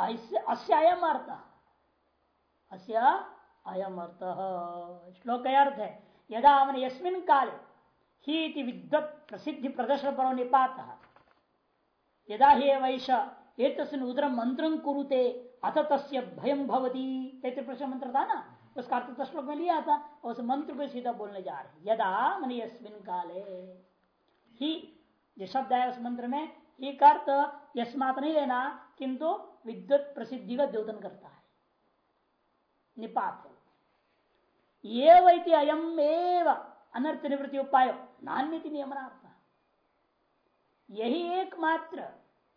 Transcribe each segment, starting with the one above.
अस्य अयम अर्थ अस्य अयम अर्थ श्लोक अर्थ है, यदा मन यस्मिन काले ही विद्वत प्रसिद्धि प्रदर्शन पर निपात। यदा ही वैश एक उदर मंत्र कुरुते, अथ तस्य भयम भवती। प्रश्न मंत्र था ना? उसका अर्थ श्लोक में लिया था, उस मंत्र को सीधा बोलने जा रहे यदा मन यस्मिन काले, ही, जो शब्द है उस मंत्र में, ही अर्थ, यस्मात नहीं लेना किंतु विद्युत प्रसिद्धि का द्योतन करता है। निपात ये वैति अयम एव अनर्थ निवृत्ति उपाय नान्य नियमनार्थ। यही एकमात्र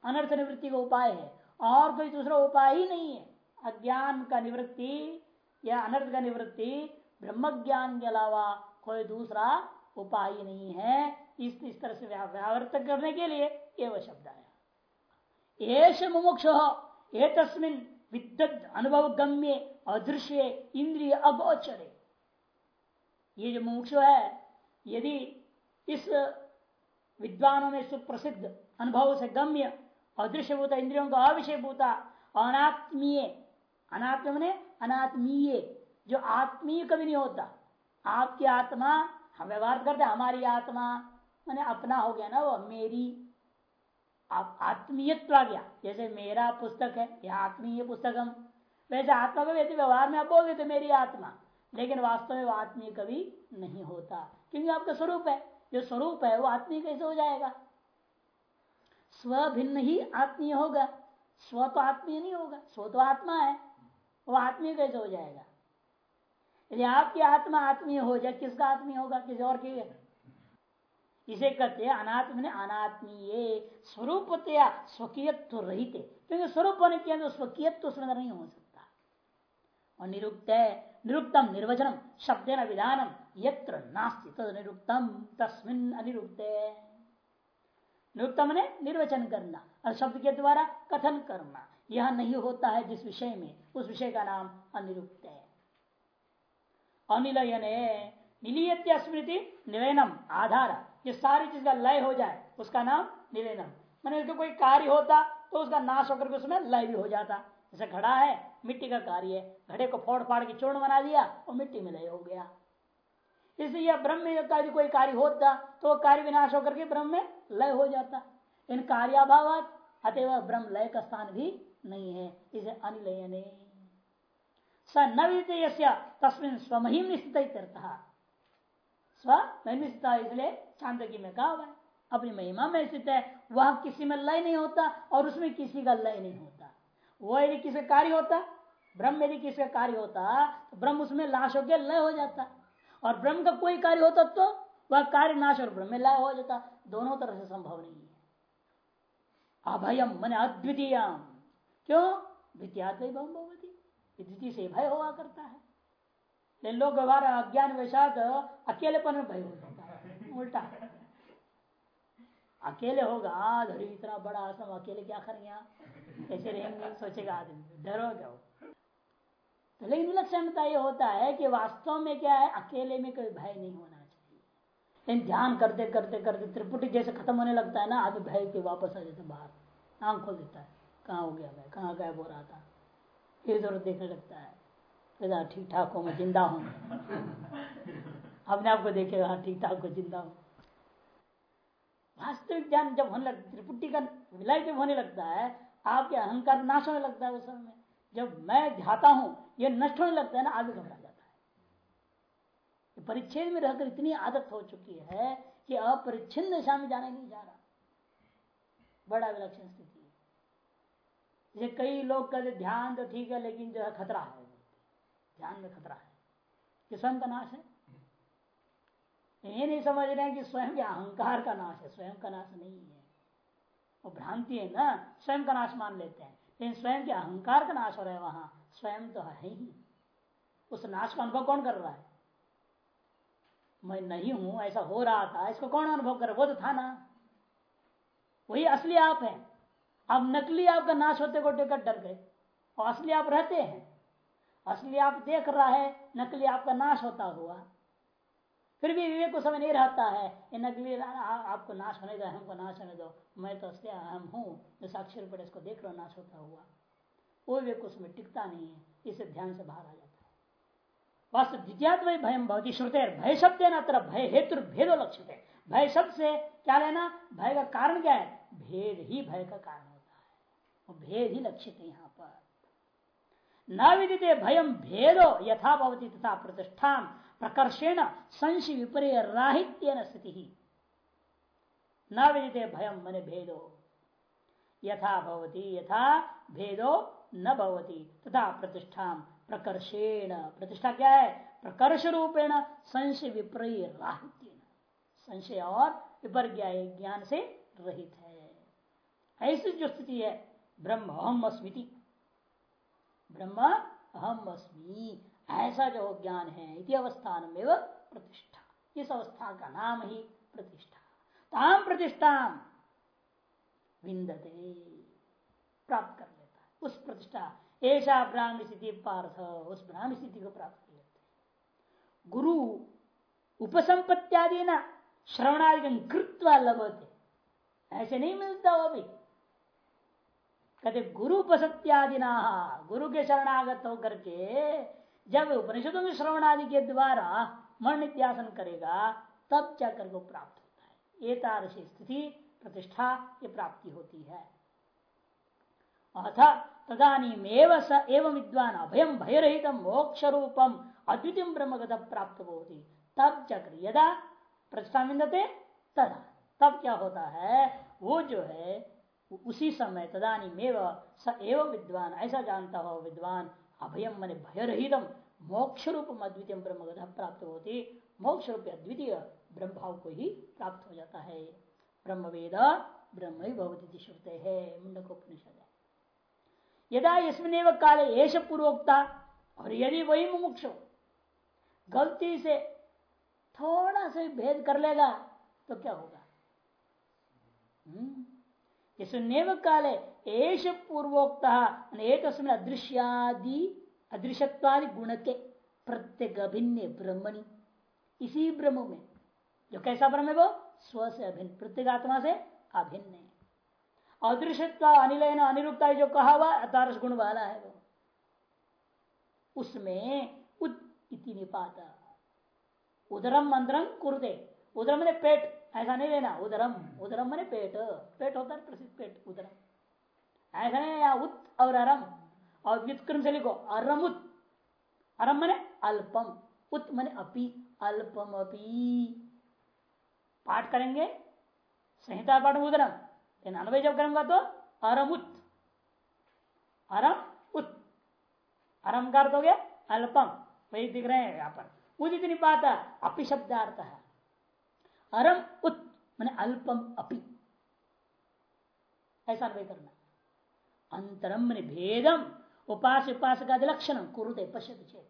अनर्थ निवृत्ति का उपाय है, और कोई दूसरा उपाय ही नहीं है। अज्ञान का निवृत्ति या अनर्थ का निवृत्ति ब्रह्म ज्ञान के अलावा कोई दूसरा उपाय नहीं है। इस इस तरह से व्यावर्तक करने के लिए एवं शब्द आया। एश मुमुक्ष तस्मिन विद्युत अनुभव गम्य अदृश्य इंद्रिय अगोचरे। ये जो मुमुक्ष है, यदि इस विद्वानों में सुप्रसिद्ध अनुभव से गम्य अदृश्य भूता इंद्रियों का अविषय भूता अनात्मीय, अनात्म ने अनात्मीय, जो आत्मीय कभी नहीं होता। आपकी आत्मा, हम व्यवहार करते हमारी आत्मा, मैंने अपना हो गया ना वो, मेरी आप आत्मीयत्व आ गया जैसे मेरा पुस्तक है या आत्मीय पुस्तकम। वैसे आत्मा का यदि व्यवहार में आप बोल देते, मेरी आत्मा। लेकिन वास्तव में वो आत्मीय कभी नहीं होता। क्योंकि आपका स्वरूप है। जो स्वरूप है, वो आत्मीय कैसे हो जाएगा? स्व भिन्न ही आत्मीय होगा। स्व तो आत्मीय नहीं होगा। स्व तो आत्मा है। वो आत्मीय कैसे हो जाएगा? यदि आपकी आत्मा आत्मीय हो जाए, किसका आत्मीय होगा? किसी और की इसे कहते हैं अनात्म ने अनात्मीय स्वरूपतया स्वकीयत्व रहित क्योंकि स्वरूप होने के अंदर स्वकीयत्व उसमें नहीं हो सकता। और निरुक्त है, निरुक्तम, निर्वचनम शब्द न विधानम, यत्र नास्ति, तद निरुक्तम, तस्मिन अनिरुक्त निरुक्तम ने निर्वचन करना, और शब्द के द्वारा कथन करना। यह नहीं होता है जिस विषय में, उस विषय का नाम अनिरुक्त है। अनिलयन निलियत्य स्मृति निलयनम आधार। ये सारी चीज़ का लय हो जाए, उसका नाम निलयनम मैंने उसका कोई कार्य होता तो उसका नाश होकर के उसमें लय भी हो जाता। जैसे घड़ा है, मिट्टी का कार्य है। घड़े को फोड़ फाड़ के चूर्ण बना दिया, और मिट्टी में लय हो गया। इसलिए ब्रह्म का यदि कोई कार्य होता तो वह कार्य विनाश होकर के ब्रह्म में लय हो जाता। इन कार्याभाव अतएव ब्रह्म लय का स्थान भी नहीं है। इसे अनिलयने। स न तस्मिन स्वमहिम निश्चित स्व इसलिए चांदकी में कहा हुआ है अपनी महिमा में स्थित है वह किसी में लय नहीं होता और उसमें किसी का लय नहीं होता वह यदि किसी का कार्य होता ब्रह्म यदि किसी का कार्य होता तो ब्रह्म उसमें लाश होकर लय हो जाता और ब्रह्म का कोई कार्य होता तो वह कार्य नाश और ब्रह्म लय हो जाता दोनों तरह से संभव नहीं है अभयम मन अद्वितीय क्यों द्वितीय भवती द्वितीय से भय हुआ करता है लोग व्यवहार अज्ञान वैसाद अकेलेपन में भय हो जाता है उल्टा. अकेले होगा धरी इतना बड़ा आश्रम, अकेले क्या करेंगे? आप कैसे रहेंगे, सोचेगा आदमी. डरो जाओ. तो लेकिन विलक्षणता ये होता है कि वास्तव में क्या है, अकेले में कोई भय नहीं होना चाहिए. लेकिन ध्यान करते करते करते त्रिपुटी जैसे खत्म होने लगता है ना, आदमी भय के वापस आ जाता बाहर. आँख खोल देता है. कहाँ हो गया मैं? कहाँ गायब हो रहा था? इधर देखने लगता है. ठीक ठाक हो, मैं ज़िंदा हूँ। अपने आप को देखेगा हाँ ठीक ठाक हो, ज़िंदा हूँ। वास्तविक ज्ञान जब होने लगता त्रिपुटी का विलय जब होने लगता है, आपके अहंकार नाश होने लगता है उस समय में। जब मैं ध्याता हूँ, ये नष्ट होने लगता है ना, आगे घबरा जाता है। परिच्छेद में रहकर इतनी आदत हो चुकी है कि अपरिच्छिन्न दिशा में जाने नहीं जा रहा। बड़ा विलक्षण स्थिति है। कई लोग कहते, ध्यान तो ठीक है, लेकिन जो है खतरा है। ध्यान में खतरा है। कि स्वयं का नाश है। ये नहीं समझ रहे हैं कि स्वयं के अहंकार का नाश है। स्वयं का नाश नहीं है। वो भ्रांति है ना, स्वयं का नाश मान लेते हैं। लेकिन स्वयं के अहंकार का नाश हो रहा है वहाँ। स्वयं तो है ही। उस नाश का अनुभव कौन कर रहा है? मैं नहीं हूँ, ऐसा हो रहा था, इसको कौन अनुभव कर वो तो था ना। वही असली आप है। अब नकली आपका नाश होते को डर गए। और असली आप रहते हैं। असली आप देख रहा है, नकली आपका नाश होता हुआ। फिर भी विवेक को समय नहीं रहता है, ये नकली आपको नाश होने दो, हमको नाश होने दो। मैं तो असली अहम हूँ, जो साक्षर पर इसको देख रहा नाश होता हुआ। वो विवेक को समय टिकता नहीं है, इसे ध्यान से बाहर आ जाता है। वास्तव द्वितीय भयम भवती श्रुते भय शब्द है ना भय हेतु भेदो लक्षित है। भय शब्द से क्या लेना भय का कारण क्या है? भेद ही भय का कारण होता है। भेद ही लक्षित है यहाँ पर। न विदिते भयम भेदो यथा भवती तथा प्रतिष्ठा प्रकर्षेण संशय विपर्य राहित्य स्थिति। न विदिते भयम मने भेदो। यथा भवती, यथा भेदो न भवती। तथा प्रतिष्ठा प्रकर्षेण। प्रतिष्ठा क्या है? प्रकर्ष रूपेण संशय विपर्य राहित्य संशय और विपर्य ज्ञान से रहित है। ऐसी जो स्थिति है, ब्रह्म अस्मृति। ब्रह्म अहम अस्मी ऐसा जो ज्ञान है, इति अवस्थान में प्रतिष्ठा। इस अवस्था का नाम ही प्रतिष्ठा। ताम प्रतिष्ठा विंदते प्राप्त कर लेता है। उस प्रतिष्ठा ऐसा ब्राह्मण स्थिति पार्थ, उस ब्राह्मण स्थिति को प्राप्त कर लेते गुरु उपसंपत्तियादि ना श्रवणादि कृत्वा लभते। ऐसे नहीं मिलता वो भी। कहते गुरु उपसत्यादिना। गुरु के शरणागत होकर के जब उपनिषदों में श्रवणादि के द्वारा मन नित्यासन करेगा, तब जाकर वो प्राप्त होता है। ये स्थिति प्रतिष्ठा ये प्राप्ति होती है। अथ तदानीमेव स एवं विद्वान अभयम भयरहित मोक्ष रूपम अद्वितीय ब्रह्मगत प्राप्त होती तब चक्र यदा प्रतिष्ठा मिलते तदा। तब क्या होता है? वो जो है उसी समय तदानी मेव स एवं विद्वान, ऐसा जानता हो विद्वान अभयम मन भय रहितम मोक्ष रूप अद्वितीय ब्रह्म प्राप्त होती। मोक्ष रूप अद्वितीय ब्रह्म भाव को ही प्राप्त हो जाता है। ब्रह्म वेद ब्रह्म ही भवती श्रुते है मुंडकोपनिषद यदा इसमें काले येष पूर्वोक्ता, और यदि वही मुमुक्ष, गलती से थोड़ा सा भेद कर लेगा तो क्या होगा? हम्म नेव काले एश पूर्वोक्त एक अदृश्यादि अदृश्यवादि गुण के प्रत्येक अभिन्न ब्रह्मणि। इसी ब्रह्म में, जो कैसा ब्रह्म है वो? स्व से अभिन्न प्रत्येक आत्मा से अभिन्न है। अदृश्यत्व, अनिलयन, अनिरुक्ता जो कहा हुआ, अतारस गुण वाला है वो। उसमें उत इति निपाता। उदरम मंत्रम कुरते। उदरम पेट ऐसा नहीं लेना, उदरम। उदरम मैंने पेट। पेट होता है प्रसिद्ध पेट, उदरम। ऐसा नहीं या उत और अरम। और व्युत्क्रम से लिखो अरम उत अरम मने अल्पम। उत मने अपी अल्पम अपी पाठ करेंगे। संहिता पाठ उदरम। लेकिन अनवय जब करूँगा तो अरम उत अरम उत। अरम का अर्थ हो गया अल्पम। वही दिख रहे हैं यहाँ पर। उदित निपात अपि शब्दार्थ है। अरम उत, मैंने अल्पम अपि। ऐसा अनुभव करना। अंतरम भेदम, उपास उपास का लक्षण कुरुदे पश्यत चेत।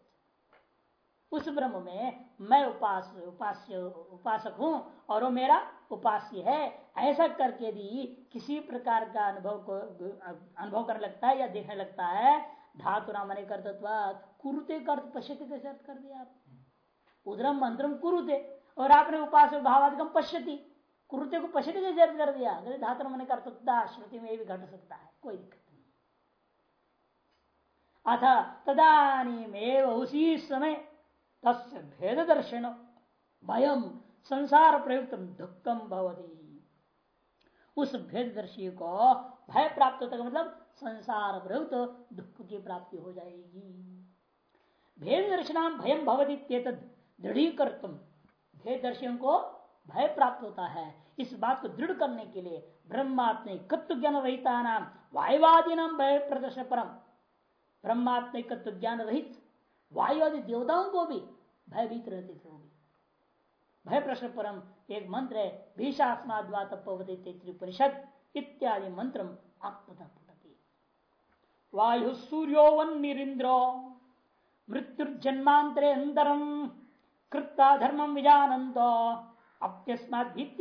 उस ब्रह्म में मैं उपास, उपास्य, उपासक हूँ, और वो मेरा उपास्य है। ऐसा करके भी किसी प्रकार का अनुभव को, अनुभव करने लगता है या देखने लगता है, धातु नाम कर कुरुते कर्त पश्यते कैसे अर्थ कर दिया आप। उधरम मंत्रम कुरुते। और आपने उपास भावाधिकम पश्यति। कुरुते को कैसे अर्थ कर दिया। अगर धातु मैंने सकता श्रुति में भी घट सकता है। कोई दिक्कत नहीं। अथ तदानी उसी समय तस् भेद दर्शन भयम संसार प्रयुक्त दुखम भवती। उस भेद दर्शी को भय प्राप्त होता मतलब संसार प्रयुक्त दुख की प्राप्ति हो जाएगी। भेद दर्शनाम भयम भवती दृढ़ीकर तुम दर्शन को भय प्राप्त होता है। इस बात को दृढ़ करने के लिए ब्रह्मात्म ज्ञान रहिता नाम वायुवादी नाम भय प्रदर्शन परम ब्रह्मात्म ज्ञान रहित वायुवादी देवताओं को भी भयभीत रहते थे भय प्रश्न परम एक मंत्र है भीषास्माद्वातपरिषद इत्यादि मंत्र वायु सूर्यो वन निरिंद्रो मृत्युर्जन्मांतरे अंतरम कृत्ता धर्मम विजानंत अप्यस्मात्याचरती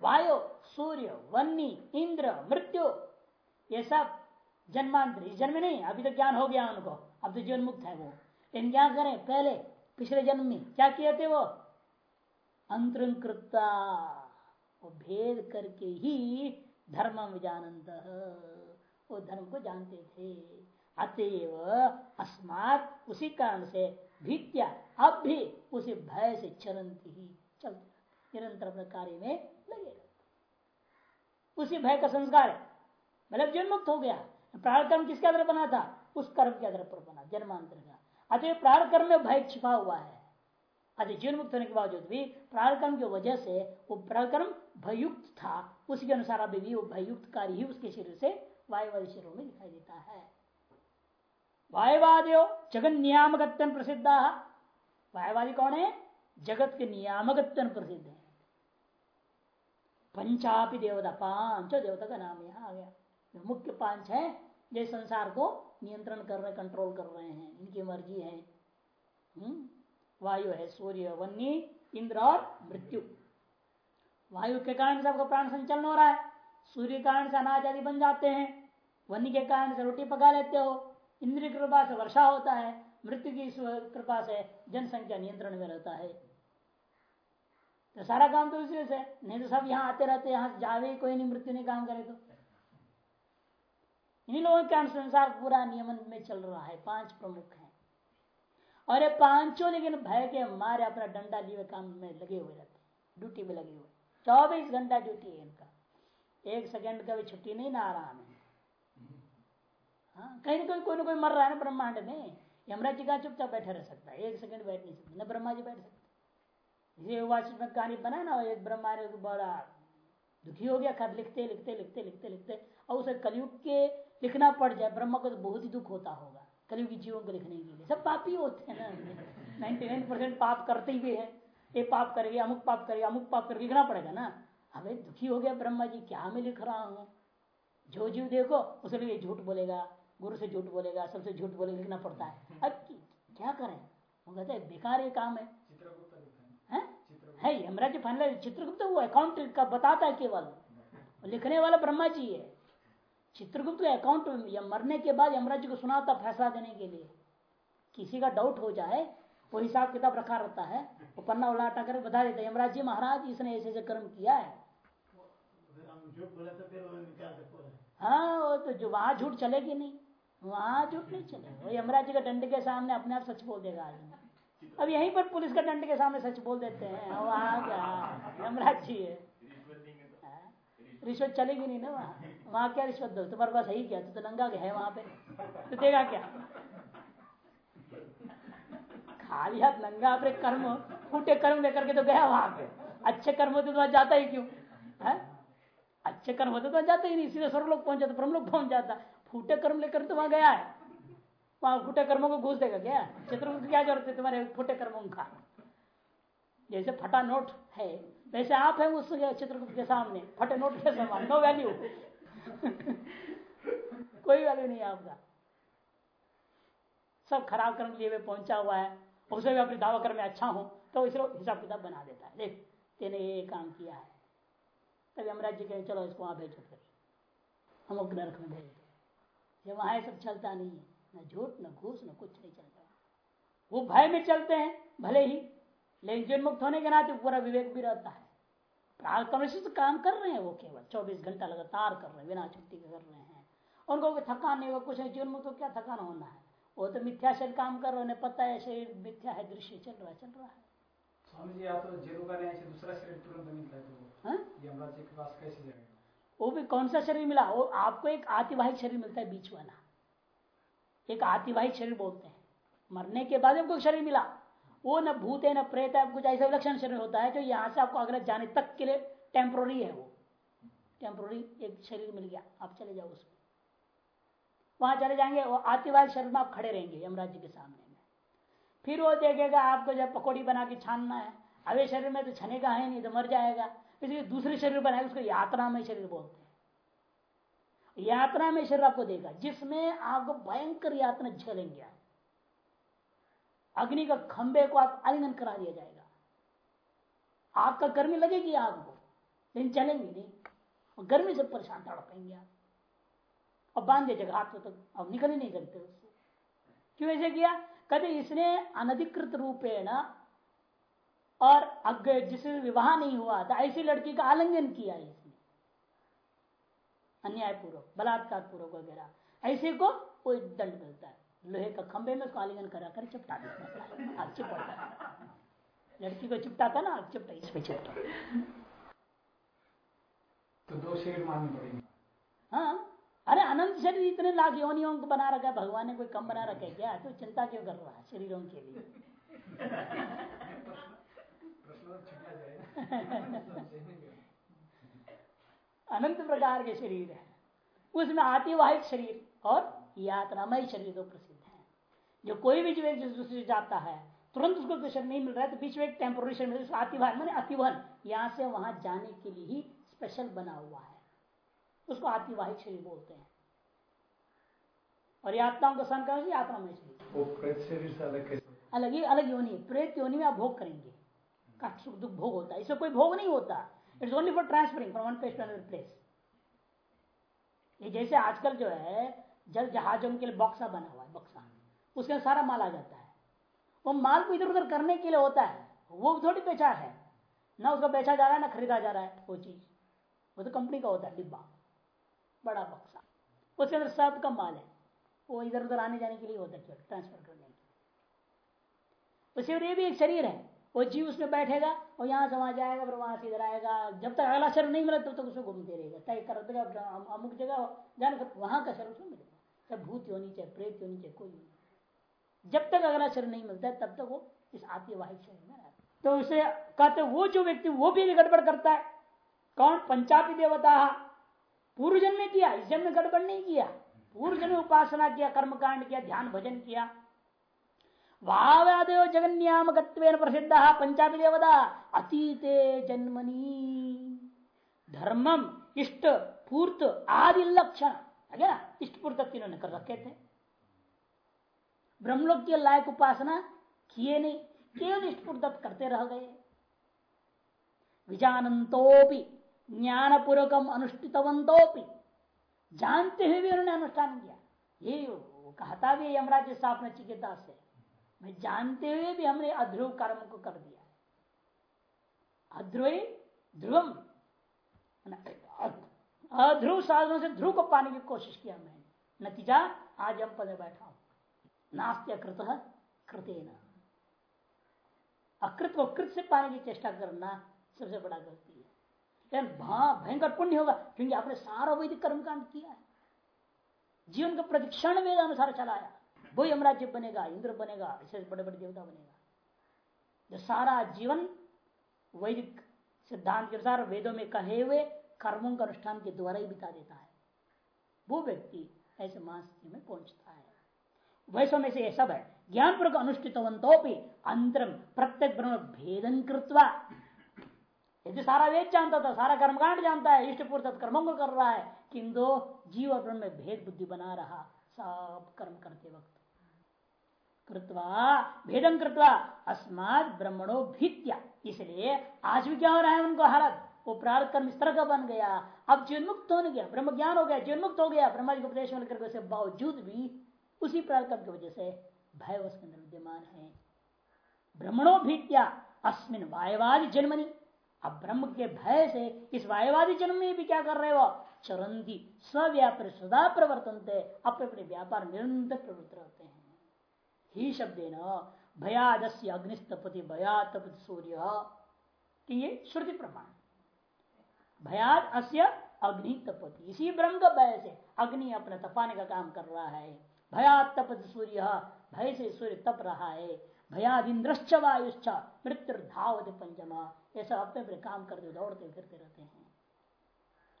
वायु, सूर्य वन्नी इंद्र, मृत्यु, ये सब जन्मांतर इस जन्म नहीं, अभी तो ज्ञान हो गया उनको। अब तो जीवन मुक्त है वो। लेकिन क्या करें, पहले, पिछले जन्म में क्या किए थे वो? अंतरंकृता वो भेद करके ही धर्म विजानंत वो धर्म को जानते थे। अतएव अस्मात उसी कारण से भीत्या अब भी उसी भय से चलती ही चलते निरंतर अपने कार्य में लगे रहते। उसी भय का संस्कार है। मतलब जन्मुक्त हो गया। प्राण कर्म किसके आधार बना था? उस कर्म के आधार पर बना, जन्मांतर का। अतः प्राण कर्म में भय छिपा हुआ है। अतः जीवन मुक्त होने के बावजूद भी प्राण कर्म की वजह से वो प्राण कर्म भयुक्त था। उसी के अनुसार अभी भी वो भयुक्त कार्य ही उसके शरीर से वायु वायुवादी शरीरों में दिखाई देता है। वायुवादियो जगत नियामक प्रसिद्ध। वायुवादी कौन है? जगत के नियामक प्रसिद्ध है। पंचापी देवता, पाँच देवता का नाम यहाँ आ गया। मुख्य पाँच है जो संसार को नियंत्रण कर रहे कंट्रोल कर रहे हैं। इनकी मर्ज़ी है। हम्म? वायु है, सूर्य वन्नी इंद्र और मृत्यु। वायु के कारण से आपका प्राण संचलन हो रहा है। सूर्य कारण से अनाज आदि बन जाते हैं। वन्य के कारण से रोटी पका लेते हो। इंद्र की कृपा से वर्षा होता है, मृत्यु की कृपा से जनसंख्या नियंत्रण में रहता है। तो सारा काम तो उसी से, नहीं तो सब यहाँ आते रहते यहाँ जावे कोई नहीं, मृत्यु नहीं काम करे तो। इन लोगों के अनुसार पूरा नियमन में चल रहा है, पाँच प्रमुख हैं। और ये पाँचों लेकिन भय के मारे अपना डंडा लिए काम में लगे हुए रहते ड्यूटी में लगे हुए। चौबीस घंटा ड्यूटी है इनका। एक सेकंड का भी छुट्टी नहीं ना आराम है। हाँ कहीं ना कहीं कोई ना कोई मर रहा है ना ब्रह्मांड में, यमराज जी का चुपचाप बैठे रह सकता है, एक सेकंड बैठ नहीं सकता, न ब्रह्मा जी बैठ सकते। इसे में कहानी बना ना, एक ब्रह्मा ने बड़ा दुखी हो गया खत लिखते लिखते लिखते लिखते लिखते, और उसे कलयुग के लिखना पड़ जाए, ब्रह्मा को तो बहुत ही दुख होता होगा, कलयुगी जीवों को लिखने के लिए। सब पापी होते हैं ना नाइन्टी नाइन परसेंट पाप करते ही है, ये पाप करेगी, अमुक पाप करेगी, अमुक पाप करके लिखना पड़ेगा ना। हमें दुखी हो गया ब्रह्मा जी, क्या मैं लिख रहा हूँ? जो जीव देखो, उसे झूठ बोलेगा गुरु से झूठ बोलेगा सबसे झूठ बोलेगा लिखना पड़ता है। अब क्या करें? वो कहते हैं बेकार ये काम है। है। यमराज फाइनल चित्रगुप्त वो अकाउंट का बताता है केवल। लिखने वाला ब्रह्मा जी है। चित्रगुप्त का अकाउंट मरने के बाद यमराज जी को सुनाता फैसला देने के लिए। किसी का डाउट हो जाए वो हिसाब किताब रखा रहता है वो पन्ना उलाटा कर बता देता है यमराज जी महाराज इसने ऐसे ऐसे कर्म किया है। हाँ वो तो जो वहाँ झूठ चलेगी नहीं। वहाँ झूठ नहीं चलेगा वो यमराज जी का दंड के सामने अपने आप सच बोल देगा आदमी। अब यहीं पर पुलिस का दंड के सामने सच बोल देते हैं वहाँ क्या यमराज जी है। रिश्वत चलेगी नहीं ना वहाँ? वहाँ क्या रिश्वत दो? तुम्हारे पास है ही क्या? तो, तो नंगा है वहाँ पे। तो देगा क्या खाली हाथ नंगा अपने कर्म फूटे कर्म लेकर के तो गया वहाँ पे। अच्छे कर्म होते तो वहाँ जाता ही क्यों? है? अच्छे कर्म होते तो जाता ही नहीं सीधे स्वर्ग लोग पहुँच जाता ब्रह्म लोग पहुँच जाता। फूटे कर्म लेकर तो वहाँ गया है। वहाँ फूटे कर्मों को घूस देगा क्या? चित्रगुप्त क्या ज़रूरत है तुम्हारे फूटे कर्मों का? जैसे फटा नोट है, वैसे आप है उस चित्रगुप्त के सामने, फटे नोट के समान नो वैल्यू कोई वैल्यू नहीं आपका। सब खराब कर्म लिए हुए पहुँचा हुआ है उसे भी अपने दावा कर्म में अच्छा हो तो इसलिए हिसाब किताब बना देता है। देख, तेने ये काम किया है। तभी यमराज जी कहें, चलो इसको वहाँ भेजो फिर। हम अपने नरक में भेज दो जब वहाँ सब चलता नहीं है। न झूठ न घूस न कुछ नहीं चलता। वो भय में चलते हैं भले ही। लेकिन मुक्त होने के नाते पूरा विवेक भी रहता है। प्राण कमर्शित काम कर रहे हैं वो केवल। चौबीस घंटा लगातार कर रहे हैं बिना छुट्टी के कर रहे हैं। उनको थकान नहीं होगा कुछ नहीं। जीवन मुक्त तो क्या थकान होना है? वो तो मिथ्या शरीर काम कर रहे हैं पता है शरीर मिथ्या है दृश्य चल रहा है चल रहा है। स्वामी जी आप तो जेलों का नहीं दूसरा शरीर तुरंत मिलता है। तो हाँ? वो भी कौन सा शरीर मिला? वो आपको एक आतिवाहिक शरीर मिलता है बीच वाला। एक आतिवाहिक शरीर बोलते हैं। मरने के बाद आपको शरीर मिला। वो न भूत है, न प्रेत है, कुछ ऐसा विलक्षण शरीर होता है जो यहाँ से आपको अगले जाने तक के लिए टेम्प्रोरी है वो। टेम्प्रोरी एक शरीर मिल गया। आप चले जाओ उसमें। वहाँ चले जाएँगे, वो आतिवाहिक शरीर में आप खड़े रहेंगे यमराज जी के सामने में। फिर वो देखेगा, आपको जब पकौड़ी बना के छानना है अवे शरीर में तो छनेगा है नहीं तो मर जाएगा। इसलिए दूसरे शरीर बनाए उसको यात्रा में शरीर बोलते हैं। यात्रा में शरीर आपको देगा, जिसमें आपको भयंकर यात्रा झेलेंगे आप। अग्नि का खंबे को आप आलिंगन करा दिया जाएगा। आग का गर्मी लगेगी आग को लेकिन चलेंगे नहीं। और गर्मी से परेशान तड़पेंगे आप। और बाँध दिया जगह हाथ तक अब निकल ही नहीं सकते उससे। क्यों ऐसे किया? कहते इसने अनधिकृत रूपेण और अज्ञ जिससे विवाह नहीं हुआ था ऐसी लड़की का आलिंगन किया इसने। अन्याय पूर्वक बलात्कार पूर्वक वगैरह। ऐसे को कोई दंड मिलता है। लोहे का खंभे में उसको आलिंगन करा कर चिपटा देता आग है। लड़की को चिपटाता ना आग चिपटा इसमें चिपटा। तो दो मानने पड़ेंगे। हाँ। अरे अनंत शरीर इतने लाख योनियों को बना रखा है भगवान ने कोई कम बना रखा है क्या? तो चिंता क्यों कर रहा है? शरीरों के लिए। अनंत प्रकार के शरीर है। उसमें आतिवाहिक शरीर और यात्रामय शरीर दो प्रसिद्ध है। जो कोई भी जीव दूसरे जाता है तुरंत उसको क्वेश्चन नहीं मिल रहा है तो बीच में एक टेम्पोरी शरीर मिल आतिवाह मैंने अतिवन यहाँ से वहाँ जाने के लिए ही स्पेशल बना हुआ है। उसको आतिवाहिक शरीर बोलते हैं। और यात्राओं का करना यात्रा में शरीर। अलग ही? अलग योनि प्रेत योनि में आप भोग करेंगे। कष्ट सुख दुख भोग होता है। इससे कोई भोग नहीं होता। It's only for transferring from one place to another place ये जैसे आजकल जो है, जल जहाजों के लिए बक्सा बना हुआ है, बक्सा। उसके सारा माल आ जाता है। वो माल को इधर उधर करने के लिए होता है। वो थोड़ी बेचा है। ना उसका बेचा जा रहा है, ना खरीदा जा रहा है, वो चीज़। वो तो कंपनी का होता है, डिब्बा। बड़ा बक्सा। उसके अंदर सब का माल है। वो इधर उधर आने जाने के लिए होता है ट्रांसफ़र करने के उसे ये भी एक शरीर है। वो जीव उसमें बैठेगा और यहाँ से वहाँ जाएगा, फिर वहाँ से इधर आएगा। जब तक अगला शरीर नहीं मिला, तब तक उसको घूमते रहेगा। तय कर अमुक जगह जाने वहाँ का शरीर उसको मिलेगा। चाहे भूत होनी, चाहे प्रेत होनी, चाहे कोई होनी। जब तक अगला शरीर नहीं मिलता है, तब तक वो इस आतिवाहिक शरीर में रहता तो उसे कहते वो जो व्यक्ति, वो भी गड़बड़ करता है। कौन? पंचापी देवता। पूर्व जन्म में किया, इस जन्म में गड़बड़ नहीं किया। पूर्व जन्म उपासना किया, कर्मकांड किया, ध्यान भजन किया। भावादेव जगन्यामक प्रसिद्ध पंचापी देवता अतीते जन्मनी। धर्मम इष्ट, पूर्त आदि लक्षण। है ना, इष्ट, पूर्त तीनों कर रखे थे। ब्रह्मलोक के लायक उपासना किए नहीं, केवल इष्ट, पूर्त करते रह गए। विजानंतोपि ज्ञान अनुष्ठितवंतोपि, जानते हुए भी उन्होंने अनुष्ठान किया। ये कहता भी यमराज साफ़ नचिकेता से जानते हुए भी हमने अध्रुव कर्म को कर दिया। अध्रुव ध्रुवम। अध्रुव साधनों से ध्रुव को पाने की कोशिश किया मैंने। नतीजा, आज हम पद बैठा हूँ। नास्त्य कृत कृते न अकृत को कृत से पाने की चेष्टा करना सबसे बड़ा गलती है। भयंकर पुण्य होगा, क्योंकि आपने सारा वैदिक कर्मकांड किया है। जीवन का प्रतिक्षण वेद अनुसार चलाया। वो यमराज्य बनेगा, इंद्र बनेगा, ऐसे बड़े बड़े देवता बनेगा। जो सारा जीवन वैदिक सिद्धांत के अनुसार वेदों में कहे हुए कर्मों का अनुष्ठान के द्वारा ही बिता देता है। वो व्यक्ति ऐसे महास्थिति में पहुँचता है। वैसों में से यह सब है। ज्ञान पूर्वक अनुष्ठितवंतोपि अंतरम प्रत्येक ब्रह्म भेदन कृत्वा। यदि सारा वेद जानता था, सारा कर्मकांड जानता है इष्ट पूर्त कर्मों को कर रहा है, किंतु जीव और ब्रह्म में भेद बुद्धि बना रहा, सब कर्म करते वक्त। कृत्वा भेदम कृत्वा अस्मात ब्रह्मणो भीत्या। इसलिए आज भी क्या हो रहा है उनको हालत वो प्रार्थ कर्म इस का बन गया। अब जीवनमुक्त होने गया ब्रह्म ज्ञान हो गया, जीवनमुक्त हो गया। ब्रह्मा जी उपदेश करके बावजूद भी उसी प्रार्थ कर्म की वजह से भय उसके अंदर विद्यमान है। ब्रह्मणो भीत्या, अस्मिन वायवादी जन्मनी। अब ब्रह्म के भय से इस वायवादी जन्म में भी क्या कर रहे हो? चरंती स्व्यापार सदा प्रवर्तन अपने अपने व्यापार निरंतर प्रवृत्त रहते हैं। ही न भयादस्य अग्निस्तपति भयातपति सूर्य ये श्रुति प्रमाण। भयाद अस्य अग्नि तपति इसी ब्रह्म का भय से अग्नि अपना तपाने का काम कर रहा है। भयात तपति सूर्य, भय से सूर्य तप रहा है। भयाद इंद्रश्च वायुश्च मृत्यु धावत पंचमा। ये सब अपने अपने काम करते, दौड़ते, फिरते रहते हैं।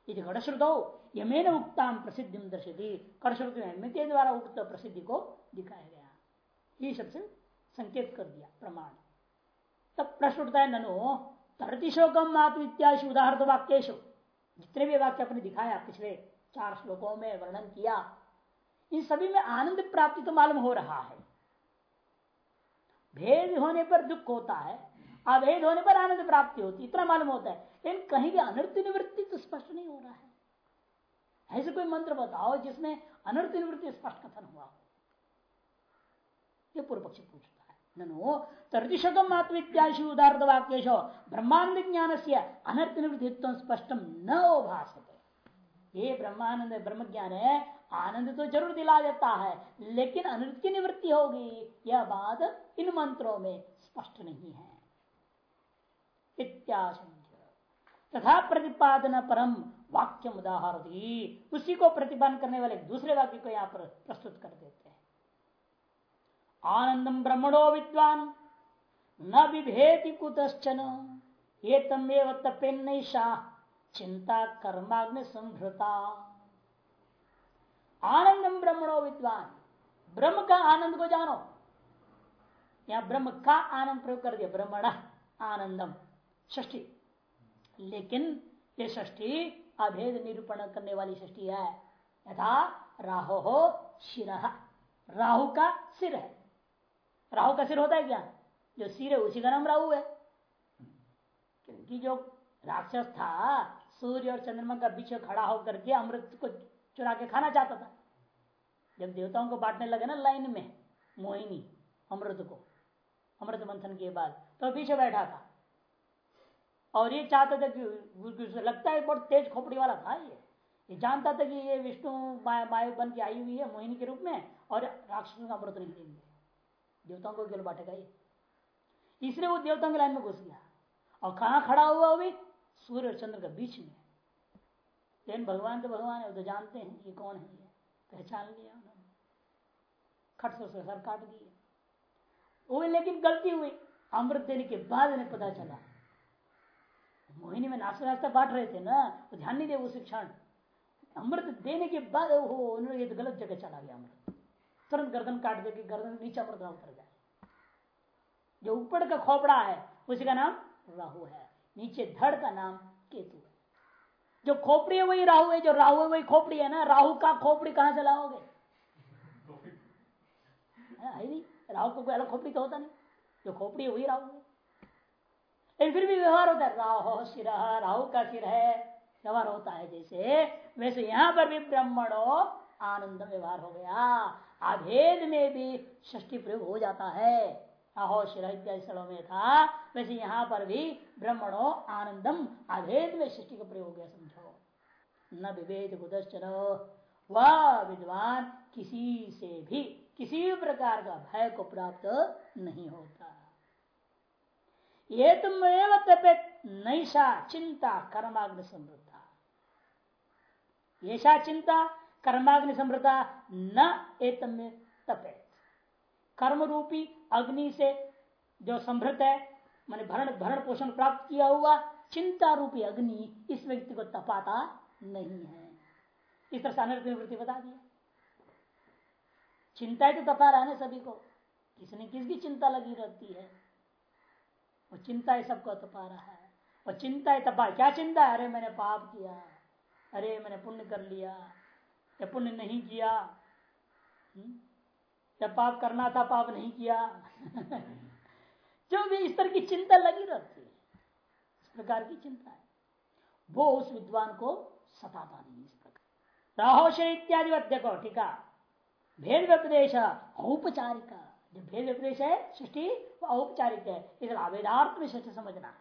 यदि कड़श्रुतो यमेन उक्ताम प्रसिद्धि दर्शती कड़श्रुत में द्वारा उक्त प्रसिद्धि को दिखाया गया ये सबसे संकेत कर दिया, प्रमाण। तब प्रश्न उठता है, ननु तरतिशोकम मातु इत्यादि उदाहरण वाक्यशु। जितने भी वाक्य अपने दिखाया, पिछले चार श्लोकों में वर्णन किया, इन सभी में आनंद प्राप्ति तो मालूम हो रहा है। भेद होने पर दुख होता है, अभेद होने पर आनंद प्राप्ति होती इतना मालूम होता है। लेकिन कहीं भी अनर्थ निवृत्ति तो स्पष्ट नहीं हो रहा है। ऐसे कोई मंत्र बताओ जिसमें अनर्थ निवृत्ति स्पष्ट कथन हुआ हो। ये पूर्व पक्षी पूछता है ननो तर्दिशकम आत्मित्याशि उदाहरण वाक्यश ब्रह्मांड ज्ञान से अनर्थ निवृत्तित्व स्पष्टम न भाषते ये ब्रह्मानंद ब्रह्म ज्ञान है आनंद तो ज़रूर दिला देता है लेकिन अनिरुद्ध की निवृत्ति होगी, यह बात इन मंत्रों में स्पष्ट नहीं है। तथा प्रतिपादन परम वाक्य उदाहरण उसी को प्रतिपादन करने वाले दूसरे वाक्य को यहाँ पर प्रस्तुत कर देते हैं। आनंदम ब्रह्मणो विद्वान। न विभेति कुतश्चन। ये तमेव तपेन्नैषा चिंता कर्माग्नि संभृता आनंदम ब्रह्मणो विद्वान। ब्रह्म का आनंद को जानो। या ब्रह्म का आनंद प्रयोग कर दिया। ब्रह्मण आनंदम। ष्ठी लेकिन ये ष्ठी अभेद निरूपण करने वाली ष्ठी है। यथा राहो हो शिर। राहु का सिर है। राहु का सिर होता है क्या? जो सिर है, उसी का नाम राहु है। क्योंकि जो राक्षस था, सूर्य और चंद्रमा का बीच खड़ा होकर के अमृत को चुरा के खाना चाहता था। जब देवताओं को बांटने लगे ना लाइन में, मोहिनी, अमृत को, अमृत मंथन के बाद तो पीछे बैठा था। और ये चाहता था कि लगता है बहुत तेज खोपड़ी वाला था ये। ये जानता था कि ये विष्णु माया बन के आई हुई है मोहिनी के रूप में, और राक्षसों का अमृत नहीं देंगे देवताओं को केवल बांटेगा ये इसलिए वो देवताओं की लाइन में घुस गया। और कहा खड़ा हुआ अभी सूर्य और चंद्र के बीच में। लेकिन भगवान तो भगवान है, वो तो जानते हैं ये कौन है ये। पहचान लिया उन्होंने। खट से सर काट दिए। वो लेकिन गलती हुई। अमृत देने के बाद उन्हें पता चला। मोहिनी में नाश्ता नाश्ता बांट रहे थे ना तो ध्यान नहीं दे उस क्षण। अमृत देने के बाद उन्होंने ये तो गलत जगह चला गया अमृत। तुरंत गर्दन काट दे गर्दन नीचे ना उतर जाए। जो ऊपर का खोपड़ा है, उसी का नाम राहु है। नीचे धड़ का नाम केतु है। जो खोपड़ी है, वही राहु है, जो राहु है, वही खोपड़ी है ना? राहु का खोपड़ी कहाँ से लाओगे? है राहु को कोई अलग खोपड़ी तो होता नहीं। जो खोपड़ी है, वही राहु है। लेकिन फिर भी व्यवहार होता है, राहु सिर, राहु का सिर है। व्यवहार होता है जैसे, वैसे यहाँ पर भी ब्राह्मणो आनंद व्यवहार हो गया। अभेद में भी षष्टि प्रयोग हो जाता है। अहो शिर इत्यादि स्थलों में था। वैसे यहाँ पर भी ब्रह्मणो आनंदम अभेद में सृष्टि का प्रयोग हो गया, समझो। न विभेद कुदश्चन वह विद्वान किसी से भी किसी भी प्रकार का भय को प्राप्त नहीं होता। ये तुम नैषा चिंता कर्माग्नि समृद्धा। येषा चिंता कर्माग्नि समृद्धा न एतम तपेत कर्म रूपी अग्नि से जो समृद्ध है, मैंने भरण भरण पोषण प्राप्त किया हुआ चिंता रूपी अग्नि इस व्यक्ति को तपाता नहीं है। इस तरह से अनर्थ बता दिया। चिंता ही तो तपा रहा है ना सभी को। किसने किसकी चिंता लगी रहती है। वो चिंता है सबको तपा रहा है। वो चिंता है तपा क्या चिंता है? अरे, मैंने पाप किया। अरे, मैंने पुण्य कर लिया। या पुण्य नहीं किया। या पाप करना था, पाप नहीं किया। जो भी इस तरह की चिंता लगी रहती है, इस प्रकार की चिंता है, वो उस विद्वान को सताता नहीं इस प्रकार। राहोश इत्यादि देखो ठीक है भेद व्यपदेश औपचारिका। जो भेद व्यपदेश है, सृष्टि वो औपचारिक है इसलिए आवेदार्थ में सृष्टि समझना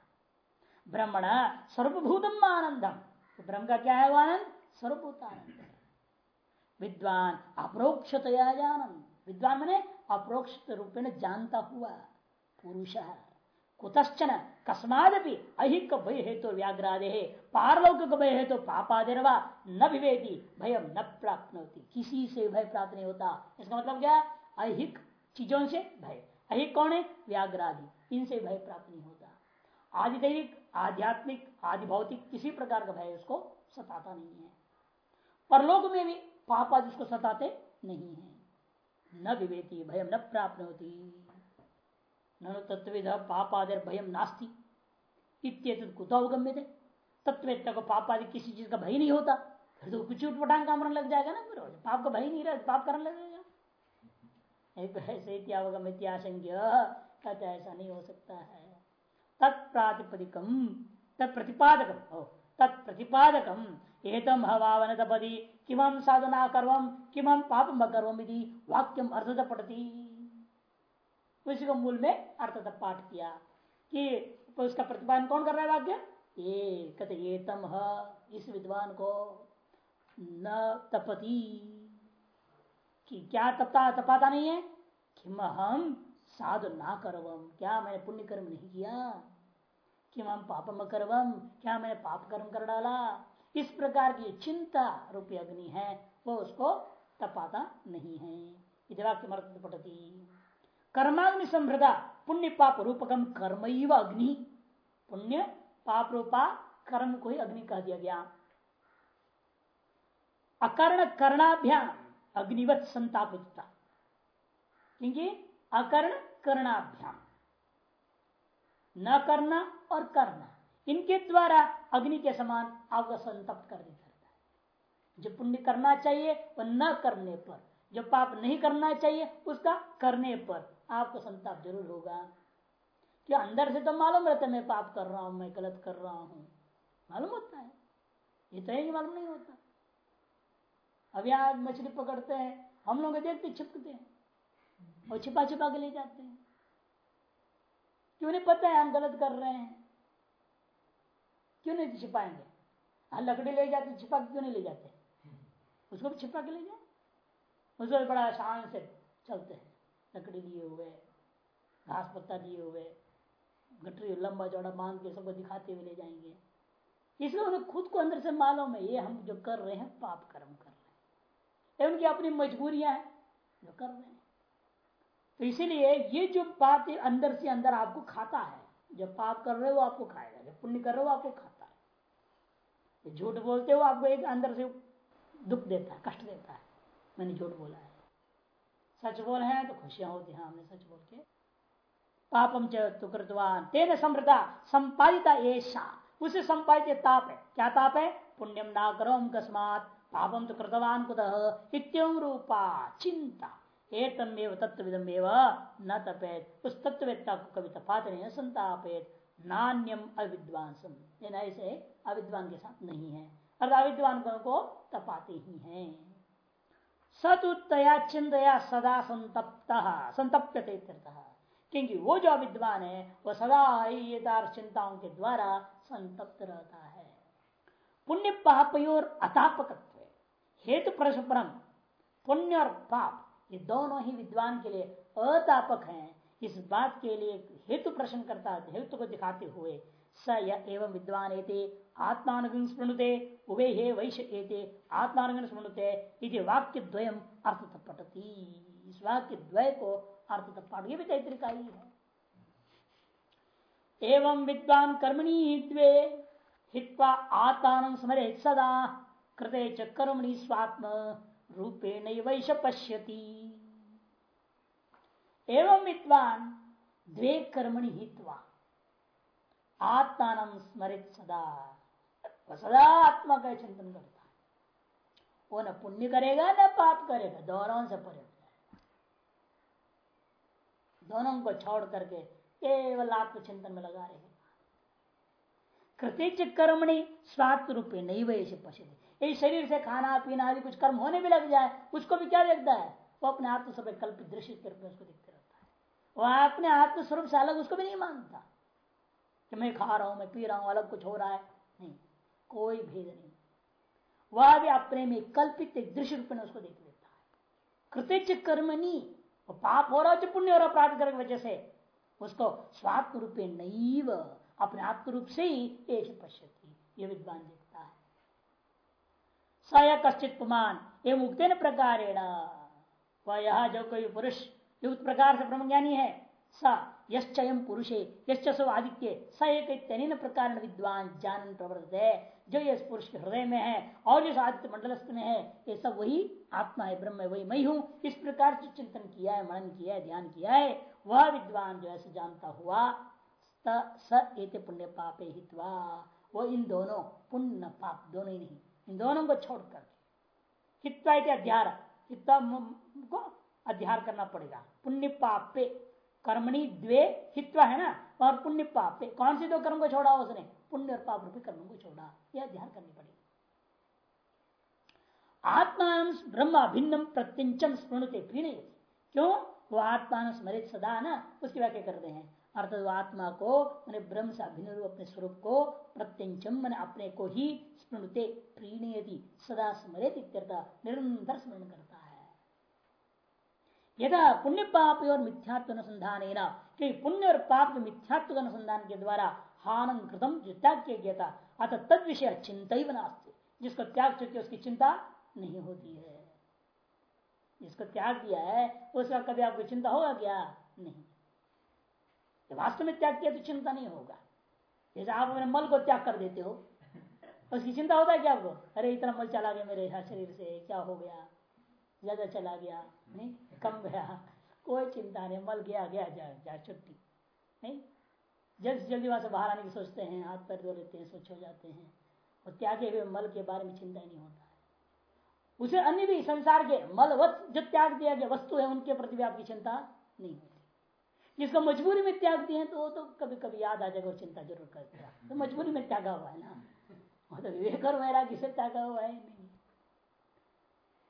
ब्रह्मण सर्वभूतम आनंदम। तो ब्रह्म का क्या है वो आनंद? सर्वभूत आनंद विद्वान अप्रोक्षतया आनंद विद्वान मैंने अप्रोक्ष रूपेण जानता हुआ पुरुष। कुतश्चन कस्मादपि अहिक भय हेतु तो व्याग्रादे पारलौकिक भय हेतु तो पापादिर्वा न विवेदी, भय न प्राप्त किसी से भय प्राप्त नहीं होता। इसका मतलब क्या? अहिक चीज़ों से भय। अहिक कौन है? व्याग्रादि इनसे भय प्राप्त नहीं होता। आदिदैविक आध्यात्मिक आदि भौतिक किसी प्रकार का भय उसको सताता नहीं है। परलोक में भी पापा जिसको सताते नहीं है। न विवेती भयम न प्राप्त होती न तत्विध पापादर भयम नास्ती। कुत अवगम्य थे तत्वेत्ता को पापादि किसी चीज़ का भय नहीं होता। फिर तो कुछ उठपटांग काम लग जाएगा ना फिर। पाप का भय नहीं रहा, पाप करने लगेगा ऐसे इत्यावगम कहते ऐसा नहीं हो सकता है। तत्प्रातिपदिकम, तत्प्रतिपादकम तत्प्रतिपादकम। एतम हवावन तपदी किम साधना करवम किम पापम करवम यदि वाक्यम अर्थ पढ़ती उसी को मूल में अर्थ पाठ किया। कि उसका प्रतिपादन कौन कर रहा है वाक्य? ये कहते ये तम इस विद्वान को न तपती। कि क्या तपता, तपाता नहीं है? कि हम साधु ना करवम। क्या मैंने पुण्य कर्म नहीं किया? कि हम पापम करवम क्या मैंने पाप कर्म कर डाला? इस प्रकार की चिंता रूपी अग्नि है, वो उसको तपाता नहीं है। मर्द पटती। कर्माग्नि समृद्धा पुण्य पाप रूपकम कर्म अग्नि। पुण्य पाप रूपा कर्म को ही अग्नि कह दिया गया। अकर्ण कर्णाभ्याम, अग्निवत संतापित क्योंकि अकर्ण कर्णाभ्याम। न करना और करना। इनके द्वारा अग्नि के समान आपको संतप्त कर देता है। जो पुण्य करना चाहिए वह न करने पर। जो पाप नहीं करना चाहिए, उसका करने पर आपको संताप ज़रूर होगा। कि अंदर से तो मालूम रहता है, मैं पाप कर रहा हूँ, मैं गलत कर रहा हूँ। मालूम होता है। ये तो है मालूम नहीं होता। अब यहाँ मछली पकड़ते हैं, हम लोग देखते छिपकते हैं और छिपा छिपा के ले जाते हैं। क्यों नहीं पता है हम गलत कर रहे हैं? क्यों नहीं छिपाएँगे? हाँ लकड़ी ले जाते, छिपा क्यों नहीं ले जाते? उसको भी छिपा के ले जाए? उसको भी बड़ा शान से चलते हैं। लकड़ी लिए हुए, घास पत्ता लिए हुए गटरी लंबा चौड़ा बाँध के सबको दिखाते हुए ले जाएँगे। इसलिए उन्हें खुद को अंदर से मालूम है, ये हम जो कर रहे हैं, पाप कर्म कर रहे हैं। उनकी अपनी मजबूरियाँ हैं, जो कर रहे हैं। तो इसीलिए ये जो पाप अंदर से अंदर आपको खाता है, जब पाप कर रहे हो आपको खाएगा, जब पुण्य कर रहे हो आपको खाता है। झूठ बोलते हो आपको एक अंदर से दुख देता है, कष्ट देता है। मैंने झूठ बोला है। सच बोल है तो खुशियाँ होती हैं, हमने सच बोल के। पापम चुकृतवान तेन समृद्धा संपादिता ऐसा उसे संपादित ताप है। क्या ताप है? पुण्यम ना करो कस्मात पापम तो कृतवान कुतः? इत्यम रूपा चिंता एतम तत्विदम न तपेत। उस तत्ववेत्ता को कभी तपात नहीं संतापेत। नान्यम अविद्वांसम। ऐसे अविद्वान के साथ नहीं है। अर्थात अविद्वान को तपाते ही हैं। चिंतया सदा संतप्त क्योंकि वो जो अविद्वान है, वह सदा ही चिंताओं के द्वारा संतप्त रहता है। पुण्य पापयोर अतापकत्व। हेतु परस्परम पुण्य और पाप ये दोनों ही विद्वान के लिए अतापक हैं। इस बात के लिए हेतु प्रश्न करता, हेतु को दिखाते हुए, स एवं विद्वान एते आत्मान स्मृणुते, उभे हे वैश्य एते आत्मान स्मृणुते वाक्य द्वयम अर्थ पटती इस वाक्य द्वय को अर्थ पाठ ये भी तैतृका ही। है एवं विद्वान कर्मणि द्वे हित्वा आत्मान स्मरे सदा, कृते च कर्मणि स्वात्म। रूपे नैवैश पश्यति। एवं विद्वान द्वे कर्मणि हित्वा आत्मान स्मरित सदा। सदा आत्मा का चिंतन करता वो न पुण्य करेगा, न पाप करेगा, दोनों से परे दोनों को छोड़ करके केवल आत्मचिंतन में लगा रहे कृतिच कर्मणि स्वार्थ रूपे नहीं वैसे पशु ये शरीर से खाना, पीना आदि कुछ कर्म होने भी लग जाए, उसको भी क्या देखता है? वो अपने आत्मस्वरूप कल्पित दृश्य के रूप में उसको देखते रहता है। वो अपने आत्मस्वरूप से अलग उसको भी नहीं मानता कि मैं खा रहा हूँ, मैं पी रहा हूँ, अलग कुछ हो रहा है। नहीं, कोई भेद नहीं। वह भी अपने में कल्पित दृश्य रूप में उसको देख लेता है। कृतिच कर्मनी पाप हो रहा है, पुण्य हो रहा अपराध कर वजह से उसको स्वात्म रूप नहीं अपने आत्म रूप से ही एक पश्यती। ये विद्वान देखता सया कश्चित पुमान एवं उक्ते प्रकार वह जो कोई पुरुष युक्त प्रकार से ब्रह्म ज्ञानी है, स यश्चयम पुरुषे, यश्च आदित्य, स एक प्रकार विद्वान, जानन प्रवृत्त है। जो इस पुरुष के हृदय में है, और जिस आदित्य मंडलस्थ में है, ये सब वही आत्मा है, ब्रह्म है, वही मैं हूँ। इस प्रकार से चिंतन किया है, मनन किया है, ध्यान किया है, वह विद्वान जो ऐसे जानता हुआ स एते पुण्य पापे हित्वा। वो इन दोनों, पुण्य पाप, दोनों ही नहीं। इन दोनों को छोड़कर। हित्वा अध्यार। हित्वा को अध्यार करना पड़ेगा। पुण्य पापे कर्मणी द्वे हित्वा है ना? और पुण्य पाप कौन सी दो कर्म को छोड़ा उसने? पुण्य और पाप रूपी कर्म को छोड़ा। यह ध्यान करनी पड़ेगी। आत्मा ब्रह्म अभिन्नम प्रत्यंचम स्मृणते क्यों? वो आत्मा सदा ना? उसकी व्याख्या करते हैं। अर्थात आत्मा को, मैंने ब्रह्म से अभिन्न अपने स्वरूप को प्रत्यंचम, मैंने अपने को ही स्मृणते प्रीणयति सदा स्मृत निरंतर स्मरण करता है। यदा पुण्य पाप और मिथ्यात्व अनुसंधान कि पुण्य और पाप के मिथ्यात्व अनुसंधान के द्वारा हान कृतम जो त्याग किया गया था, अतः तद विषय चिंता ही बनाते जिसको त्याग चुके, उसकी चिंता नहीं होती है। जिसको त्याग दिया है, उसका कभी आपको चिंता होगा क्या? नहीं। वास्तव में त्याग किया तो चिंता नहीं होगा। जैसे आप अपने मल को त्याग कर देते हो उसकी चिंता होता है क्या आपको? अरे इतना मल चला गया मेरे शरीर से क्या हो गया? ज़्यादा चला गया नहीं? कम गया। कोई चिंता नहीं मल गया गया जा, जा छुट्टी नहीं? जल्द से जल्दी वहाँ से बाहर आने की सोचते हैं हाथ पैर धो लेते हैं स्वच्छ हो जाते हैं। और त्यागे हुए मल के बारे में चिंता नहीं होता है। उसे अन्य भी संसार के मलवत जो त्याग दिया गया वस्तु है उनके प्रति भी आपकी चिंता नहीं होती। जिसको मजबूरी में त्याग दिए तो वो तो कभी कभी याद आ जाएगा और चिंता ज़रूर करता तो मजबूरी में त्यागा हुआ है ना? वो तो विवेक और वैराग किसे त्यागा हुआ है। नहीं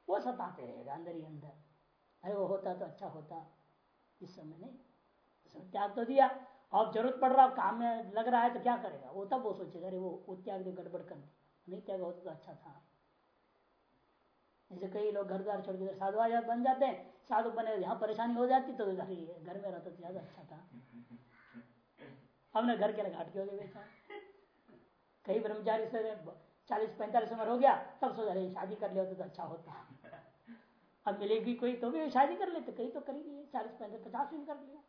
वो सताते रहेगा अंदर ही अंदर। अरे वो होता तो अच्छा होता। इस समय नहीं। त्याग तो दिया। अब ज़रूरत पड़ रहा, काम में लग रहा है तो क्या करेगा? वो तब वो सोचेगा, अरे वो वो त्याग गड़बड़ कर नहीं त्याग होता तो अच्छा था। जैसे कई लोग घर द्वार छोड़ के साधु बन जाते हैं साधु बने, यहाँ परेशानी हो जाती तो घर ही घर में रहता तो ज़्यादा अच्छा था। हमने घर के घाट के हो गए बेचा? कई ब्रह्मचारी से चालीस, पैंतालीस उम्र हो गया, तब सोचा रहे शादी कर लिया तो अच्छा होता। अब मिलेगी कोई तो भी शादी कर लेते कई तो कर ही लिए, चालीस, पैंतालीस, पचास में कर लिया।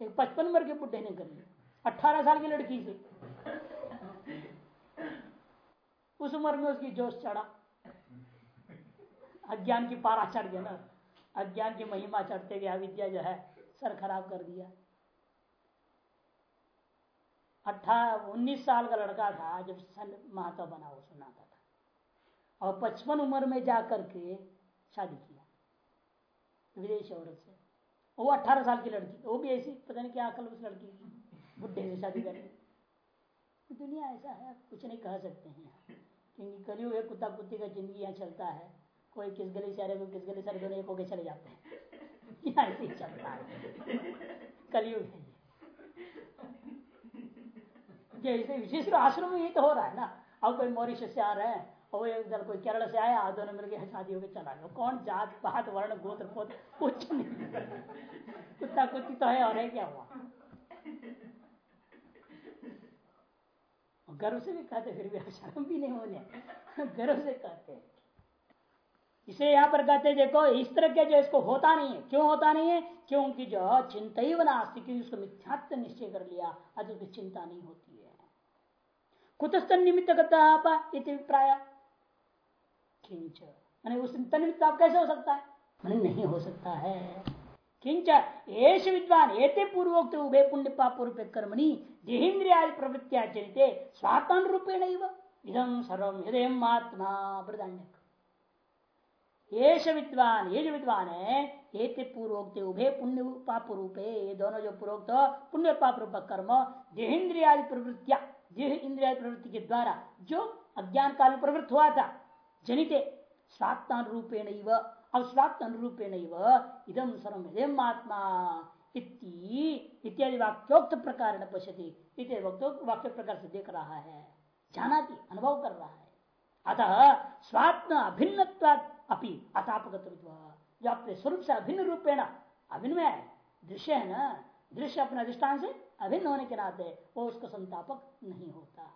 एक पचपन उम्र के बुढ़े ने कर लिया, अट्ठारह साल की लड़की से। उस उम्र में उसकी जोश चढ़ा। अज्ञान की पारा चढ़ गया ना। अज्ञान की महिमा चढ़ते गया विद्या जो है, सर खराब कर दिया। अठारह उन्नीस साल का लड़का था, जब सन महात्मा बना, वो सुनाता था। और पचपन उम्र में जाकर के शादी किया, विदेश औरत से। वो अठारह साल की लड़की, वो भी ऐसी, पता नहीं क्या अकल उस लड़की की, बुढ़े से शादी करनी दुनिया ऐसा है, कुछ नहीं कह सकते हैं। क्योंकि कलयुग है कुत्ता कुत्ती का ज़िंदगी यहाँ चलता है। कोई किस गली से आ रहे किस गली से दोनों एक होके चले जाते हैं। ऐसे ही चलता है। कलयुग है जैसे विशेष आश्रम में ही तो हो रहा है ना। अब कोई मॉरिशस से आ रहे हैं, और इधर कोई केरल से आया दोनों मिलकर शादी होकर चला गया। कौन जात, पात, वर्ण, गोत्र पोत्र कुछ नहीं। कुत्ता, कुत्ती तो है और है क्या हुआ? गर्व से भी कहते फिर भी शर्म भी नहीं होने। गर्व से कहते इसे यहाँ पर कहते देखो, इस तरह के जो इसको होता नहीं है। क्यों होता नहीं है? क्योंकि जो चिंता ही बना क्योंकि उसको मिथ्यात्व निश्चय कर लिया, आज उसकी चिंता नहीं होती है। कुतस्थ निमित्त अभिप्राय। किंच। तनिमित्त आप कैसे हो सकता है? मैंने नहीं हो सकता है। किंच। एश विद्वान, एते पूर्वोक्त उभे पुण्य पाप रूपे कर्मणि देहेन्द्रिया प्रवृत्तिया चरिते स्वातन रूपेण इदम सर्व हृदय आत्मा वृदान्य विद्वान ये जो विद्वान है एते पूर्वोक्त उभे पुण्य पाप रूपे, ये दोनों जो पूर्वोक्त पुण्य पाप रूप कर्म देहेन्द्रिया प्रवृत्तिया देह इंद्रिया प्रवृत्ति के द्वारा जो अज्ञान काल प्रवृत्त हुआ था, जनिते स्वात्तान रूपेण अब स्वात्त अनुरूपेण इदम सर्वम आत्मा इत्यादि वाक्योक्त प्रकार पश्यति वाक्य प्रकार से देख रहा है जाना अनुभव कर रहा है। अतः स्वात्म अभिन्न अपनी अतापगत जो अपने स्वरूप से अभिन्न रूपेण अभिन्न है दृश्य है ना दृश्य अपने अधिष्ठान से अभिन्न होने के नाते वो उसका संतापक नहीं होता।